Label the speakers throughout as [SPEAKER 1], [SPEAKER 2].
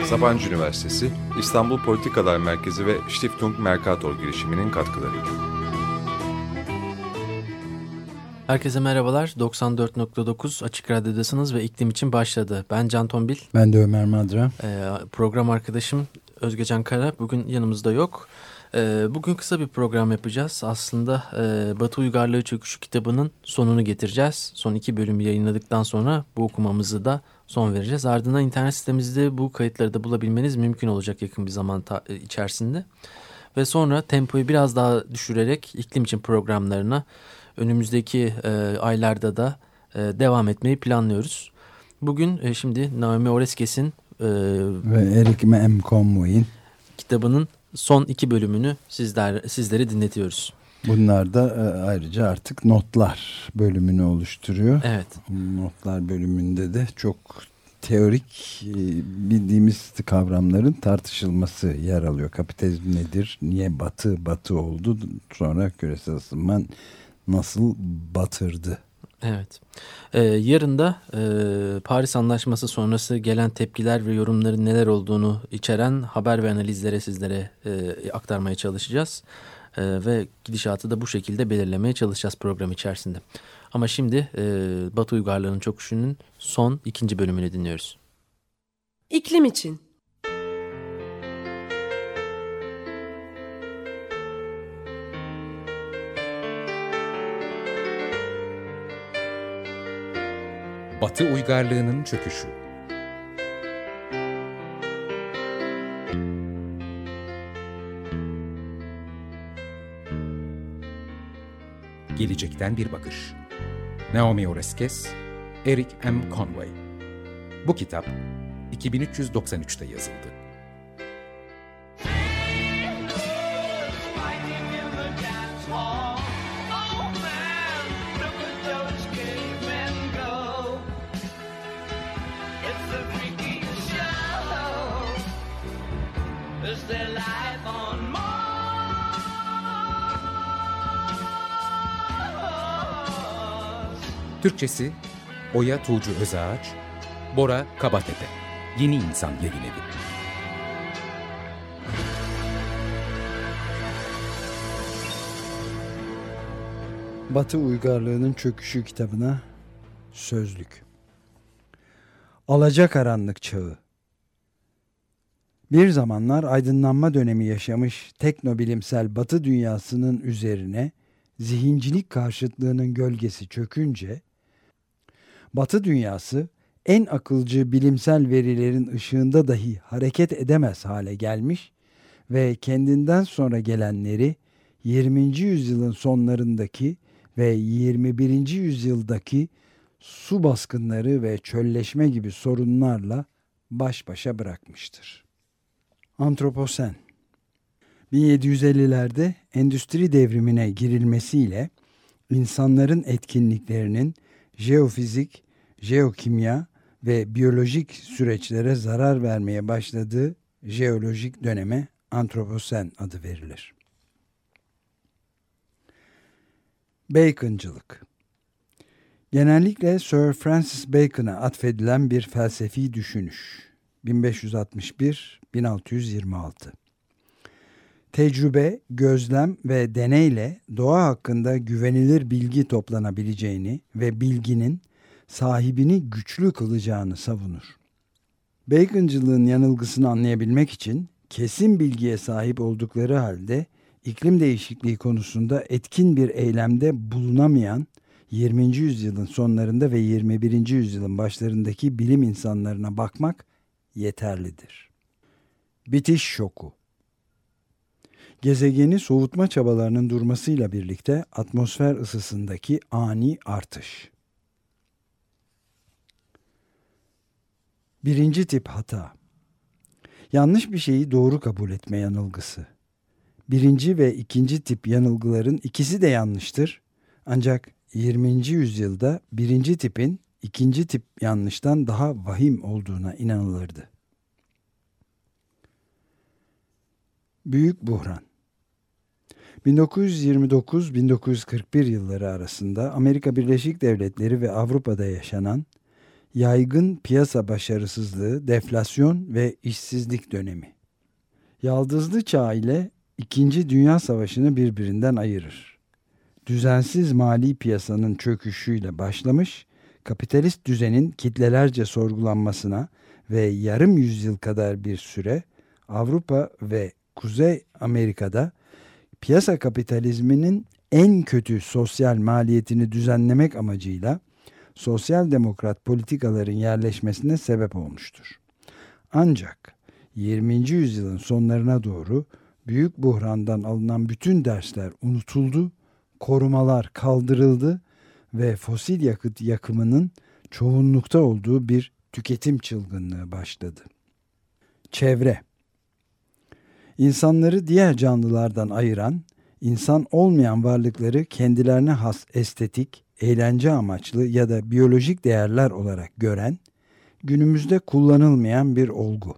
[SPEAKER 1] Sabancı Üniversitesi, İstanbul Politikalar Merkezi ve Stiftung Mercator girişiminin katkılarıyla.
[SPEAKER 2] Herkese merhabalar. 94.9 Açık Radyo'dasınız ve iklim için başladı. Ben Can Tombil.
[SPEAKER 3] Ben de Ömer Madra.
[SPEAKER 2] Ee, program arkadaşım Özge Can Kara bugün yanımızda yok. Ee, bugün kısa bir program yapacağız. Aslında e, Batı Uygarlığı Çöküşü kitabının sonunu getireceğiz. Son iki bölümü yayınladıktan sonra bu okumamızı da son vereceğiz. Ardından internet sitemizde bu kayıtları da bulabilmeniz mümkün olacak yakın bir zaman e, içerisinde. Ve sonra tempoyu biraz daha düşürerek iklim için programlarına önümüzdeki e, aylarda da e, devam etmeyi planlıyoruz. Bugün e, şimdi Naomi Oreskes'in e,
[SPEAKER 3] ve Eric M. Conway'in
[SPEAKER 2] kitabının son iki bölümünü sizler sizlere dinletiyoruz.
[SPEAKER 3] Bunlar da e, ayrıca artık notlar bölümünü oluşturuyor.
[SPEAKER 2] Evet.
[SPEAKER 3] Notlar bölümünde de çok teorik e, bildiğimiz kavramların tartışılması yer alıyor. Kapitalizm nedir? Niye batı batı oldu? Sonra küresel ısınma nasıl batırdı?
[SPEAKER 2] Evet. Ee, yarın da e, Paris Anlaşması sonrası gelen tepkiler ve yorumların neler olduğunu içeren haber ve analizlere sizlere e, aktarmaya çalışacağız. E, ve gidişatı da bu şekilde belirlemeye çalışacağız program içerisinde. Ama şimdi e, Batı Uygarlığı'nın çöküşünün son ikinci bölümünü dinliyoruz.
[SPEAKER 4] İklim için.
[SPEAKER 5] Batı uygarlığının çöküşü. Gelecekten bir bakış. Naomi Oreskes, Eric M. Conway. Bu kitap 2393'te yazıldı. Türkçesi Oya Tuğcu Özağaç, Bora Kabatepe. Yeni İnsan Yayın Evi.
[SPEAKER 3] Batı Uygarlığı'nın Çöküşü kitabına sözlük. Alacakaranlık çağı. Bir zamanlar aydınlanma dönemi yaşamış teknobilimsel batı dünyasının üzerine zihincilik karşıtlığının gölgesi çökünce Batı dünyası en akılcı bilimsel verilerin ışığında dahi hareket edemez hale gelmiş ve kendinden sonra gelenleri 20. yüzyılın sonlarındaki ve 21. yüzyıldaki su baskınları ve çölleşme gibi sorunlarla baş başa bırakmıştır. Antroposen 1750'lerde endüstri devrimine girilmesiyle insanların etkinliklerinin jeofizik, jeokimya ve biyolojik süreçlere zarar vermeye başladığı jeolojik döneme antroposen adı verilir. Bacon'cılık Genellikle Sir Francis Bacon'a atfedilen bir felsefi düşünüş. 1561-1626 Tecrübe, gözlem ve deneyle doğa hakkında güvenilir bilgi toplanabileceğini ve bilginin sahibini güçlü kılacağını savunur. Bacon'cılığın yanılgısını anlayabilmek için kesin bilgiye sahip oldukları halde iklim değişikliği konusunda etkin bir eylemde bulunamayan 20. yüzyılın sonlarında ve 21. yüzyılın başlarındaki bilim insanlarına bakmak yeterlidir. Bitiş şoku Gezegeni soğutma çabalarının durmasıyla birlikte atmosfer ısısındaki ani artış. Birinci tip hata. Yanlış bir şeyi doğru kabul etme yanılgısı. Birinci ve ikinci tip yanılgıların ikisi de yanlıştır. Ancak 20. yüzyılda birinci tipin ikinci tip yanlıştan daha vahim olduğuna inanılırdı. Büyük Buhran 1929-1941 yılları arasında Amerika Birleşik Devletleri ve Avrupa'da yaşanan yaygın piyasa başarısızlığı, deflasyon ve işsizlik dönemi. Yaldızlı Çağ ile İkinci Dünya Savaşı'nı birbirinden ayırır. Düzensiz mali piyasanın çöküşüyle başlamış, kapitalist düzenin kitlelerce sorgulanmasına ve yarım yüzyıl kadar bir süre Avrupa ve Kuzey Amerika'da piyasa kapitalizminin en kötü sosyal maliyetini düzenlemek amacıyla sosyal demokrat politikaların yerleşmesine sebep olmuştur. Ancak 20. yüzyılın sonlarına doğru büyük buhrandan alınan bütün dersler unutuldu, korumalar kaldırıldı ve fosil yakıt yakımının çoğunlukta olduğu bir tüketim çılgınlığı başladı. Çevre İnsanları diğer canlılardan ayıran, insan olmayan varlıkları kendilerine has estetik, eğlence amaçlı ya da biyolojik değerler olarak gören, günümüzde kullanılmayan bir olgu.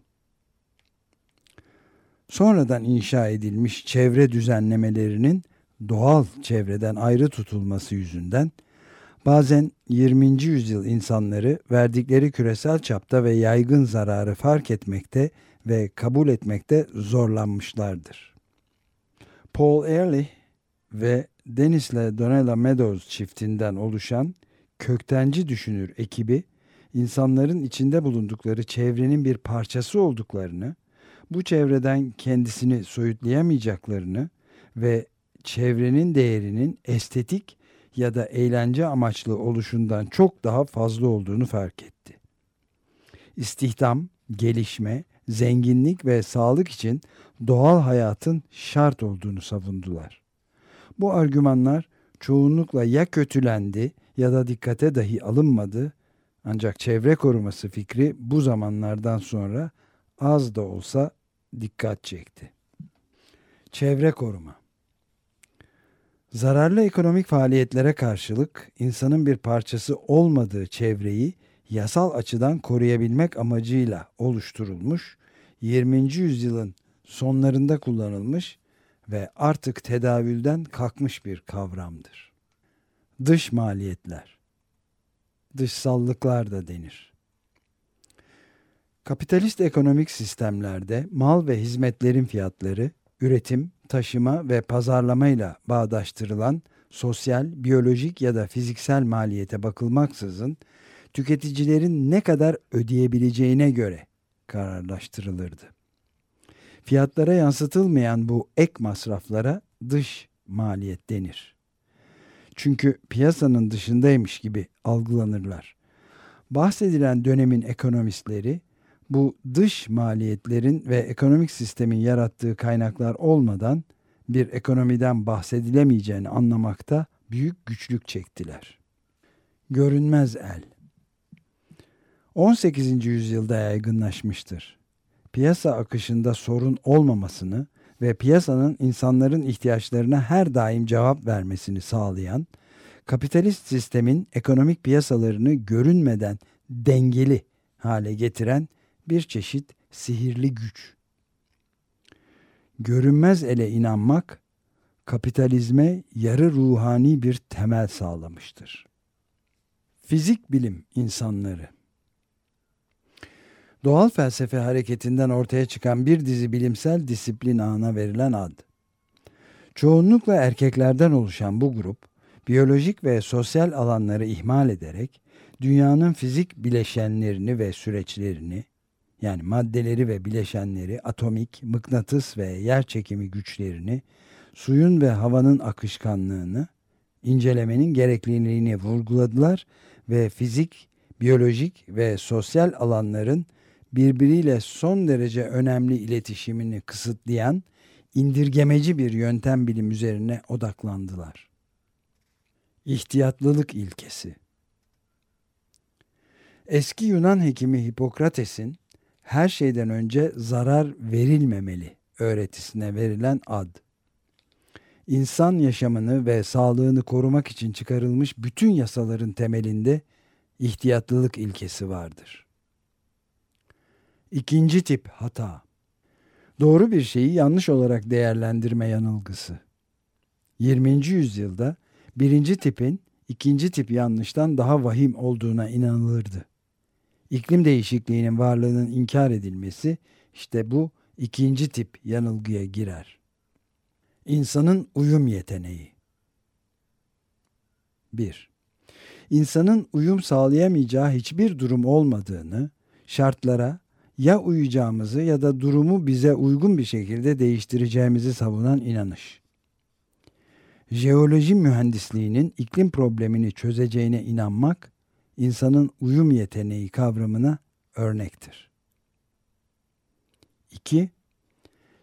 [SPEAKER 3] Sonradan inşa edilmiş çevre düzenlemelerinin doğal çevreden ayrı tutulması yüzünden bazen 20. yüzyıl insanları verdikleri küresel çapta ve yaygın zararı fark etmekte ve kabul etmekte zorlanmışlardır. Paul Ehrlich ve Dennis'le Donella Meadows çiftinden oluşan köktenci düşünür ekibi insanların içinde bulundukları çevrenin bir parçası olduklarını, bu çevreden kendisini soyutlayamayacaklarını ve çevrenin değerinin estetik ya da eğlence amaçlı oluşundan çok daha fazla olduğunu fark etti. İstihdam, gelişme, zenginlik ve sağlık için doğal hayatın şart olduğunu savundular. Bu argümanlar çoğunlukla ya kötülendi ya da dikkate dahi alınmadı ancak çevre koruması fikri bu zamanlardan sonra az da olsa dikkat çekti. Çevre koruma Zararlı ekonomik faaliyetlere karşılık insanın bir parçası olmadığı çevreyi yasal açıdan koruyabilmek amacıyla oluşturulmuş, 20. yüzyılın sonlarında kullanılmış ve artık tedavülden kalkmış bir kavramdır. Dış maliyetler, dışsallıklar da denir. Kapitalist ekonomik sistemlerde mal ve hizmetlerin fiyatları, üretim, taşıma ve pazarlamayla bağdaştırılan sosyal, biyolojik ya da fiziksel maliyete bakılmaksızın tüketicilerin ne kadar ödeyebileceğine göre kararlaştırılırdı. Fiyatlara yansıtılmayan bu ek masraflara dış maliyet denir. Çünkü piyasanın dışındaymış gibi algılanırlar. Bahsedilen dönemin ekonomistleri bu dış maliyetlerin ve ekonomik sistemin yarattığı kaynaklar olmadan bir ekonomiden bahsedilemeyeceğini anlamakta büyük güçlük çektiler. Görünmez el 18. yüzyılda yaygınlaşmıştır. Piyasa akışında sorun olmamasını ve piyasanın insanların ihtiyaçlarına her daim cevap vermesini sağlayan, kapitalist sistemin ekonomik piyasalarını görünmeden dengeli hale getiren bir çeşit sihirli güç. Görünmez ele inanmak, kapitalizme yarı ruhani bir temel sağlamıştır. Fizik bilim insanları Doğal felsefe hareketinden ortaya çıkan bir dizi bilimsel disiplin ağına verilen ad. Çoğunlukla erkeklerden oluşan bu grup, biyolojik ve sosyal alanları ihmal ederek dünyanın fizik bileşenlerini ve süreçlerini, yani maddeleri ve bileşenleri, atomik, mıknatıs ve yer çekimi güçlerini, suyun ve havanın akışkanlığını incelemenin gerekliliğini vurguladılar ve fizik, biyolojik ve sosyal alanların birbiriyle son derece önemli iletişimini kısıtlayan indirgemeci bir yöntem bilim üzerine odaklandılar. İhtiyatlılık ilkesi Eski Yunan hekimi Hipokrates'in her şeyden önce zarar verilmemeli öğretisine verilen ad. insan yaşamını ve sağlığını korumak için çıkarılmış bütün yasaların temelinde ihtiyatlılık ilkesi vardır. İkinci tip hata. Doğru bir şeyi yanlış olarak değerlendirme yanılgısı. 20. yüzyılda birinci tipin ikinci tip yanlıştan daha vahim olduğuna inanılırdı. İklim değişikliğinin varlığının inkar edilmesi işte bu ikinci tip yanılgıya girer. İnsanın uyum yeteneği 1. İnsanın uyum sağlayamayacağı hiçbir durum olmadığını, şartlara ya uyacağımızı ya da durumu bize uygun bir şekilde değiştireceğimizi savunan inanış. Jeoloji mühendisliğinin iklim problemini çözeceğine inanmak, insanın uyum yeteneği kavramına örnektir. 2.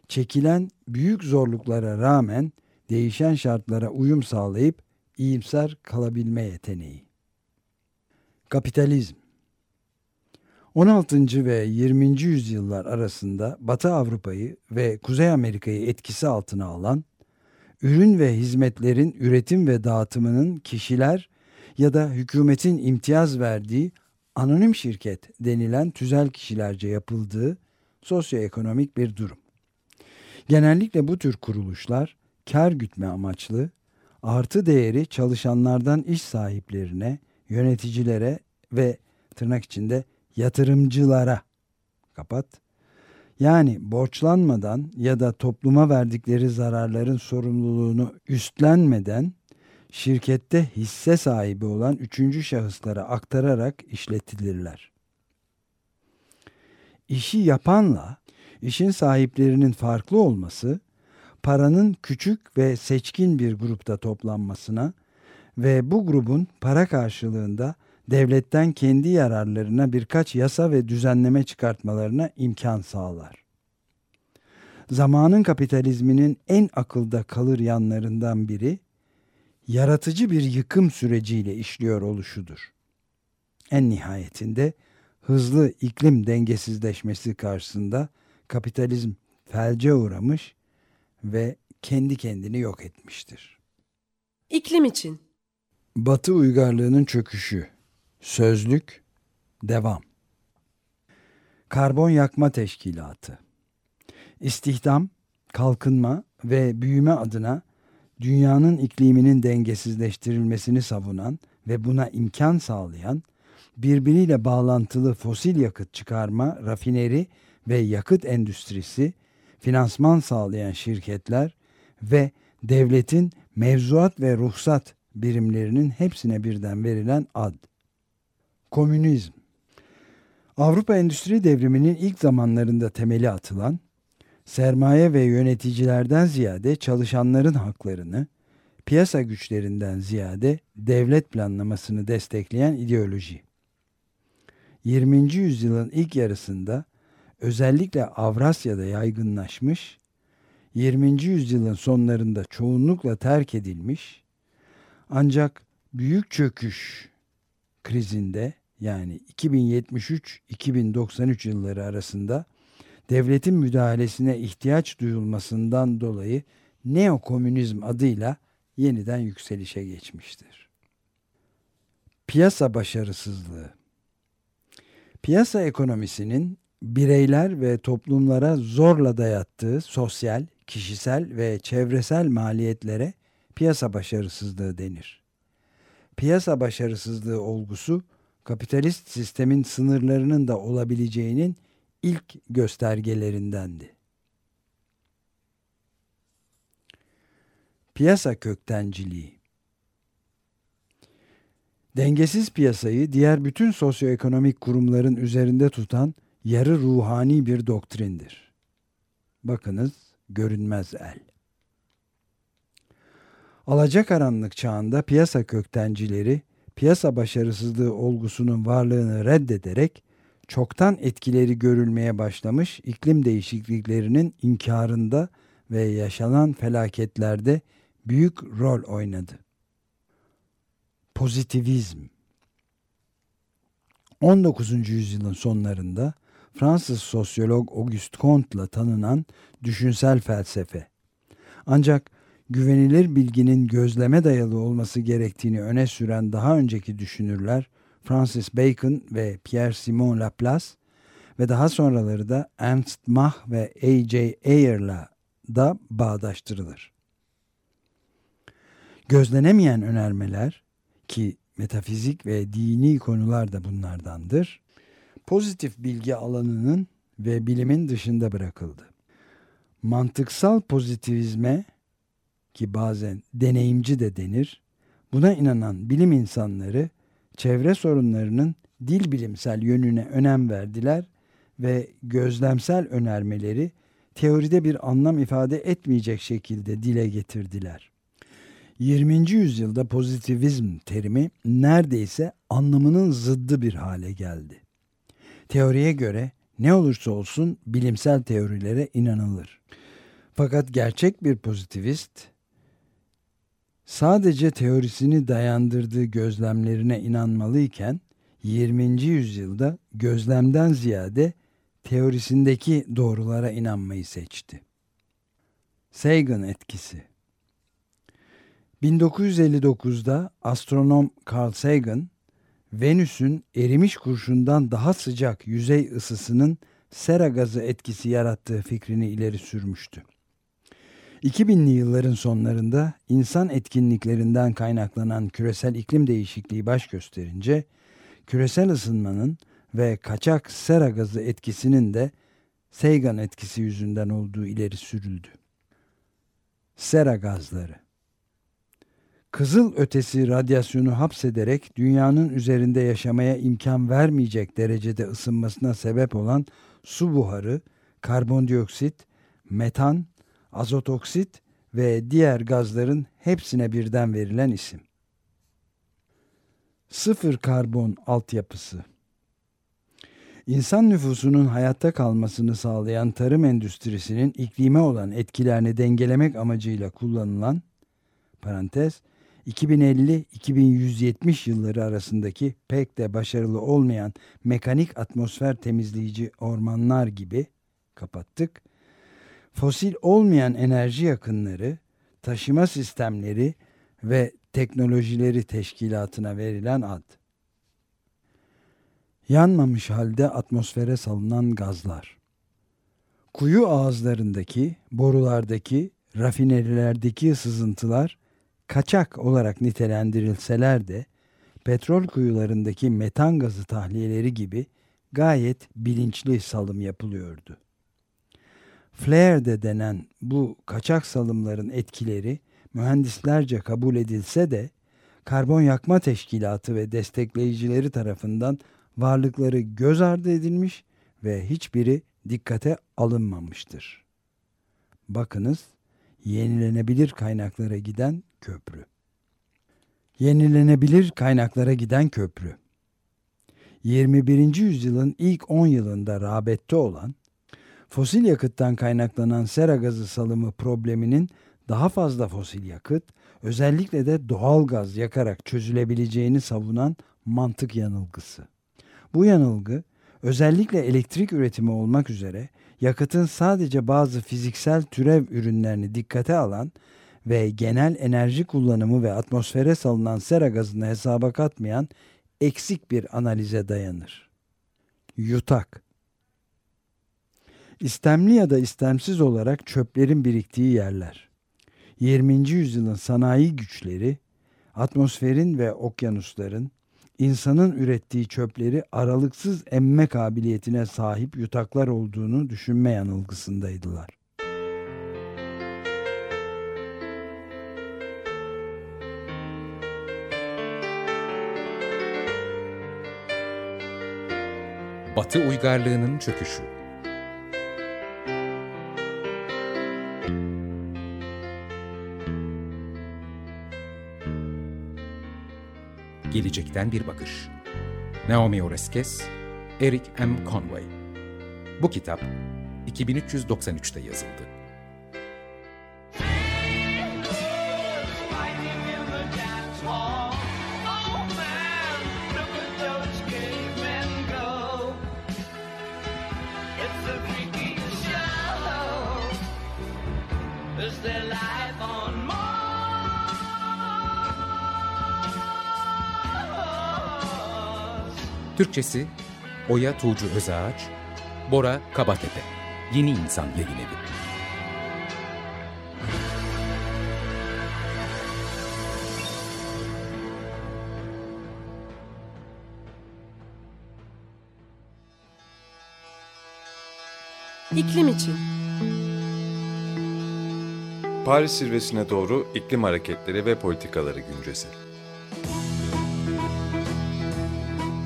[SPEAKER 3] Çekilen büyük zorluklara rağmen değişen şartlara uyum sağlayıp iyimser kalabilme yeteneği. Kapitalizm 16. ve 20. yüzyıllar arasında Batı Avrupa'yı ve Kuzey Amerika'yı etkisi altına alan, ürün ve hizmetlerin üretim ve dağıtımının kişiler ya da hükümetin imtiyaz verdiği anonim şirket denilen tüzel kişilerce yapıldığı sosyoekonomik bir durum. Genellikle bu tür kuruluşlar kar gütme amaçlı, artı değeri çalışanlardan iş sahiplerine, yöneticilere ve tırnak içinde yatırımcılara kapat. Yani borçlanmadan ya da topluma verdikleri zararların sorumluluğunu üstlenmeden şirkette hisse sahibi olan üçüncü şahıslara aktararak işletilirler. İşi yapanla işin sahiplerinin farklı olması, paranın küçük ve seçkin bir grupta toplanmasına ve bu grubun para karşılığında devletten kendi yararlarına birkaç yasa ve düzenleme çıkartmalarına imkan sağlar. Zamanın kapitalizminin en akılda kalır yanlarından biri, yaratıcı bir yıkım süreciyle işliyor oluşudur. En nihayetinde hızlı iklim dengesizleşmesi karşısında kapitalizm felce uğramış ve kendi kendini yok etmiştir.
[SPEAKER 4] İklim için
[SPEAKER 3] Batı uygarlığının çöküşü Sözlük Devam Karbon Yakma Teşkilatı İstihdam, kalkınma ve büyüme adına dünyanın ikliminin dengesizleştirilmesini savunan ve buna imkan sağlayan, birbiriyle bağlantılı fosil yakıt çıkarma, rafineri ve yakıt endüstrisi, finansman sağlayan şirketler ve devletin mevzuat ve ruhsat birimlerinin hepsine birden verilen ad. Komünizm Avrupa Endüstri Devrimi'nin ilk zamanlarında temeli atılan, sermaye ve yöneticilerden ziyade çalışanların haklarını, piyasa güçlerinden ziyade devlet planlamasını destekleyen ideoloji. 20. yüzyılın ilk yarısında özellikle Avrasya'da yaygınlaşmış, 20. yüzyılın sonlarında çoğunlukla terk edilmiş, ancak büyük çöküş krizinde yani 2073-2093 yılları arasında devletin müdahalesine ihtiyaç duyulmasından dolayı neokomünizm adıyla yeniden yükselişe geçmiştir. Piyasa başarısızlığı Piyasa ekonomisinin bireyler ve toplumlara zorla dayattığı sosyal, kişisel ve çevresel maliyetlere piyasa başarısızlığı denir. Piyasa başarısızlığı olgusu kapitalist sistemin sınırlarının da olabileceğinin ilk göstergelerindendi. Piyasa köktenciliği Dengesiz piyasayı diğer bütün sosyoekonomik kurumların üzerinde tutan yarı ruhani bir doktrindir. Bakınız görünmez el. Alacakaranlık çağında piyasa köktencileri piyasa başarısızlığı olgusunun varlığını reddederek çoktan etkileri görülmeye başlamış iklim değişikliklerinin inkarında ve yaşanan felaketlerde büyük rol oynadı. Pozitivizm 19. yüzyılın sonlarında Fransız sosyolog Auguste Comte'la tanınan düşünsel felsefe. Ancak güvenilir bilginin gözleme dayalı olması gerektiğini öne süren daha önceki düşünürler Francis Bacon ve Pierre-Simon Laplace ve daha sonraları da Ernst Mach ve A.J. Ayer'la da bağdaştırılır. Gözlenemeyen önermeler ki metafizik ve dini konular da bunlardandır. Pozitif bilgi alanının ve bilimin dışında bırakıldı. Mantıksal pozitivizme ki bazen deneyimci de denir, buna inanan bilim insanları çevre sorunlarının dil bilimsel yönüne önem verdiler ve gözlemsel önermeleri teoride bir anlam ifade etmeyecek şekilde dile getirdiler. 20. yüzyılda pozitivizm terimi neredeyse anlamının zıddı bir hale geldi. Teoriye göre ne olursa olsun bilimsel teorilere inanılır. Fakat gerçek bir pozitivist sadece teorisini dayandırdığı gözlemlerine inanmalıyken 20. yüzyılda gözlemden ziyade teorisindeki doğrulara inanmayı seçti. Sagan etkisi 1959'da astronom Carl Sagan, Venüs'ün erimiş kurşundan daha sıcak yüzey ısısının sera gazı etkisi yarattığı fikrini ileri sürmüştü. 2000'li yılların sonlarında insan etkinliklerinden kaynaklanan küresel iklim değişikliği baş gösterince, küresel ısınmanın ve kaçak sera gazı etkisinin de Sagan etkisi yüzünden olduğu ileri sürüldü. Sera gazları Kızıl ötesi radyasyonu hapsederek dünyanın üzerinde yaşamaya imkan vermeyecek derecede ısınmasına sebep olan su buharı, karbondioksit, metan, azot oksit ve diğer gazların hepsine birden verilen isim. Sıfır karbon altyapısı İnsan nüfusunun hayatta kalmasını sağlayan tarım endüstrisinin iklime olan etkilerini dengelemek amacıyla kullanılan parantez 2050-2170 yılları arasındaki pek de başarılı olmayan mekanik atmosfer temizleyici ormanlar gibi kapattık. Fosil olmayan enerji yakınları, taşıma sistemleri ve teknolojileri teşkilatına verilen ad. Yanmamış halde atmosfere salınan gazlar. Kuyu ağızlarındaki, borulardaki, rafinerilerdeki sızıntılar kaçak olarak nitelendirilseler de petrol kuyularındaki metan gazı tahliyeleri gibi gayet bilinçli salım yapılıyordu. Flare de denen bu kaçak salımların etkileri mühendislerce kabul edilse de karbon yakma teşkilatı ve destekleyicileri tarafından varlıkları göz ardı edilmiş ve hiçbiri dikkate alınmamıştır. Bakınız yenilenebilir kaynaklara giden köprü. Yenilenebilir kaynaklara giden köprü. 21. yüzyılın ilk 10 yılında rağbette olan fosil yakıttan kaynaklanan sera gazı salımı probleminin daha fazla fosil yakıt, özellikle de doğal gaz yakarak çözülebileceğini savunan mantık yanılgısı. Bu yanılgı özellikle elektrik üretimi olmak üzere yakıtın sadece bazı fiziksel türev ürünlerini dikkate alan ve genel enerji kullanımı ve atmosfere salınan sera gazını hesaba katmayan eksik bir analize dayanır. Yutak İstemli ya da istemsiz olarak çöplerin biriktiği yerler. 20. yüzyılın sanayi güçleri, atmosferin ve okyanusların, insanın ürettiği çöpleri aralıksız emme kabiliyetine sahip yutaklar olduğunu düşünme yanılgısındaydılar.
[SPEAKER 5] Batı uygarlığının çöküşü Gelecekten bir bakış. Naomi Oreskes, Eric M. Conway. Bu kitap 2393'te yazıldı. Türkçesi Oya Tuğcu Özağaç, Bora Kabatepe. Yeni İnsan Yayın Evi.
[SPEAKER 4] İklim için.
[SPEAKER 1] Paris zirvesine doğru iklim hareketleri ve politikaları güncesi.